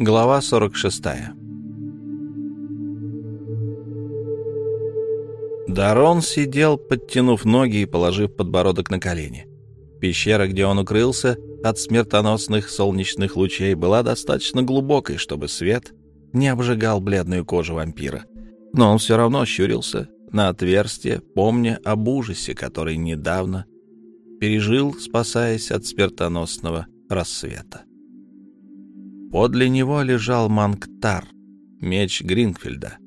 Глава 46 Дарон сидел, подтянув ноги и положив подбородок на колени. Пещера, где он укрылся от смертоносных солнечных лучей, была достаточно глубокой, чтобы свет не обжигал бледную кожу вампира. Но он все равно щурился на отверстие, помня об ужасе, который недавно пережил, спасаясь от смертоносного рассвета. Подле него лежал Манктар, меч Гринфельда,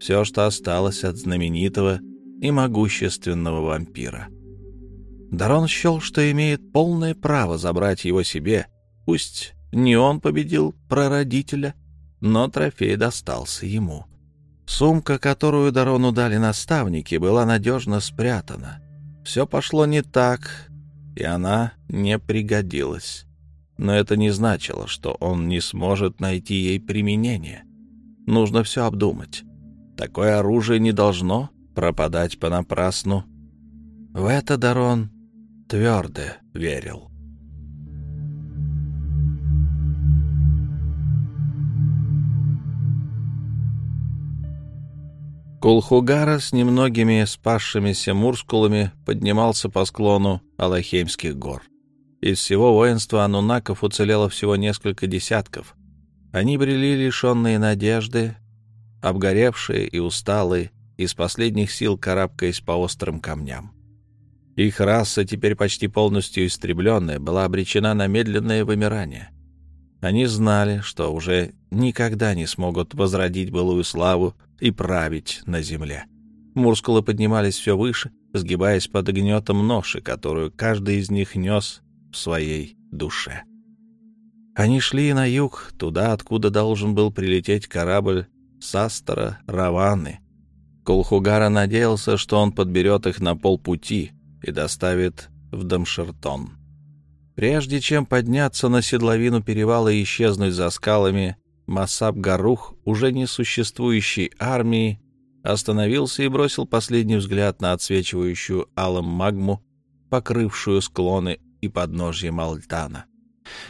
все, что осталось от знаменитого и могущественного вампира. Дарон счел, что имеет полное право забрать его себе, пусть не он победил прародителя, но трофей достался ему. Сумка, которую Дарону дали наставники, была надежно спрятана. Все пошло не так, и она не пригодилась. Но это не значило, что он не сможет найти ей применение. Нужно все обдумать. Такое оружие не должно пропадать понапрасну. В это Дарон твердо верил. Кулхугара с немногими спасшимися мурскулами поднимался по склону Алахеймских гор. Из всего воинства анунаков уцелело всего несколько десятков. Они брели лишенные надежды, обгоревшие и усталые, из последних сил карабкаясь по острым камням. Их раса, теперь почти полностью истребленная, была обречена на медленное вымирание. Они знали, что уже никогда не смогут возродить былую славу и править на земле. Мускулы поднимались все выше, сгибаясь под гнетом ноши, которую каждый из них нес в своей душе. Они шли на юг, туда, откуда должен был прилететь корабль Састера Раваны. Колхугара надеялся, что он подберет их на полпути и доставит в Дамшертон. Прежде чем подняться на седловину перевала и исчезнуть за скалами, Масаб-Гарух, уже не существующей армии, остановился и бросил последний взгляд на отсвечивающую алым магму, покрывшую склоны и подножье Малтана.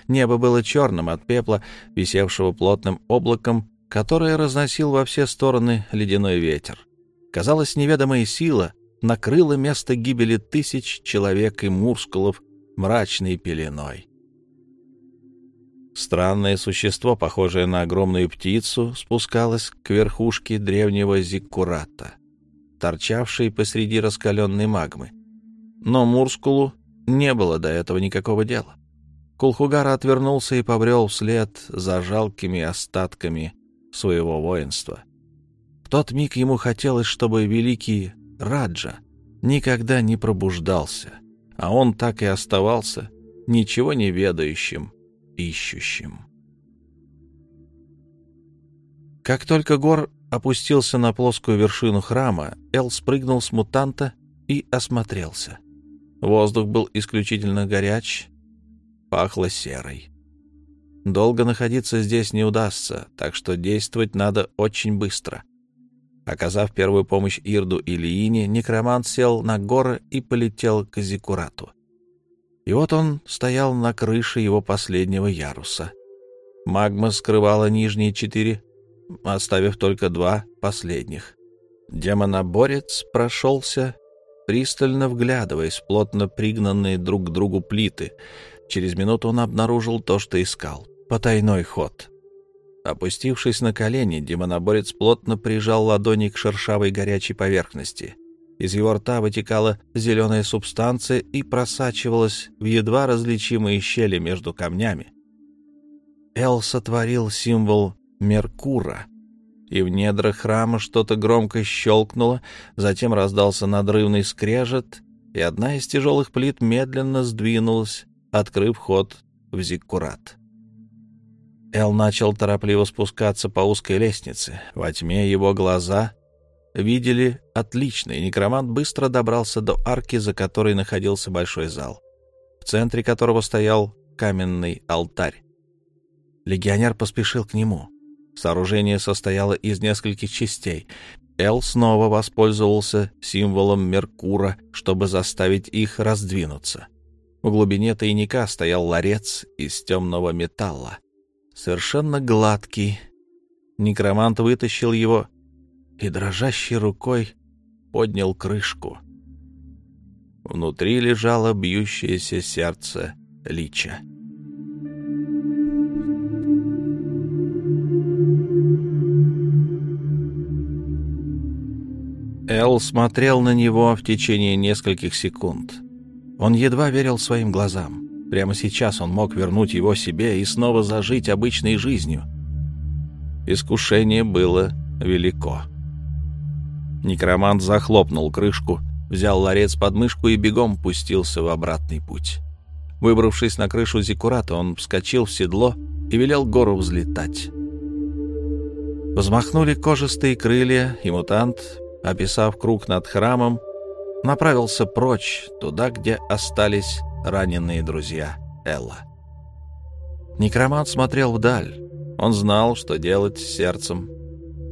Небо было черным от пепла, висевшего плотным облаком, которое разносил во все стороны ледяной ветер. Казалось, неведомая сила накрыла место гибели тысяч человек и мускулов мрачной пеленой. Странное существо, похожее на огромную птицу, спускалось к верхушке древнего зиккурата, торчавшей посреди раскаленной магмы. Но Мурскулу не было до этого никакого дела. Кулхугара отвернулся и побрел вслед за жалкими остатками своего воинства. В тот миг ему хотелось, чтобы великий Раджа никогда не пробуждался, а он так и оставался ничего не ведающим ищущим. Как только Гор опустился на плоскую вершину храма, Эл спрыгнул с мутанта и осмотрелся. Воздух был исключительно горяч, пахло серой. Долго находиться здесь не удастся, так что действовать надо очень быстро. Оказав первую помощь Ирду и Лиине, некромант сел на горы и полетел к Зикурату. И вот он стоял на крыше его последнего яруса. Магма скрывала нижние четыре, оставив только два последних. Демоноборец прошелся, пристально вглядываясь в плотно пригнанные друг к другу плиты. Через минуту он обнаружил то, что искал — потайной ход. Опустившись на колени, демоноборец плотно прижал ладони к шершавой горячей поверхности — из его рта вытекала зеленая субстанция и просачивалась в едва различимые щели между камнями. Эл сотворил символ Меркура, и в недрах храма что-то громко щелкнуло, затем раздался надрывный скрежет, и одна из тяжелых плит медленно сдвинулась, открыв ход в зиккурат. Эл начал торопливо спускаться по узкой лестнице. Во тьме его глаза видели отлично, и некромант быстро добрался до арки, за которой находился большой зал, в центре которого стоял каменный алтарь. Легионер поспешил к нему. Сооружение состояло из нескольких частей. Эл снова воспользовался символом Меркура, чтобы заставить их раздвинуться. В глубине тайника стоял ларец из темного металла. совершенно гладкий. Некромант вытащил его и дрожащей рукой поднял крышку. Внутри лежало бьющееся сердце Лича. Эл смотрел на него в течение нескольких секунд. Он едва верил своим глазам. Прямо сейчас он мог вернуть его себе и снова зажить обычной жизнью. Искушение было велико. Некромант захлопнул крышку, взял ларец под мышку и бегом пустился в обратный путь. Выбравшись на крышу зиккурата, он вскочил в седло и велел гору взлетать. Взмахнули кожистые крылья, и мутант, описав круг над храмом, направился прочь, туда, где остались раненые друзья Элла. Некромант смотрел вдаль. Он знал, что делать с сердцем.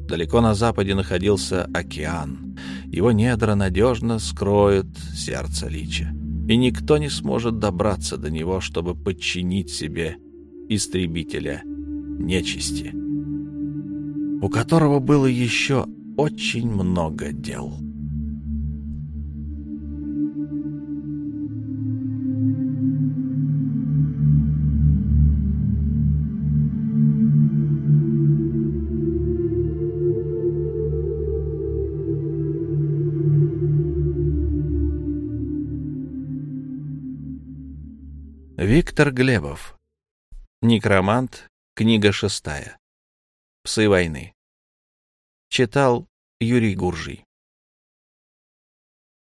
Далеко на западе находился океан. Его недра надежно скроют сердце Лича, и никто не сможет добраться до него, чтобы подчинить себе истребителя нечисти, у которого было еще очень много дел. Виктор Глебов. Некромант. Книга шестая. Псы войны. Читал Юрий Гуржий.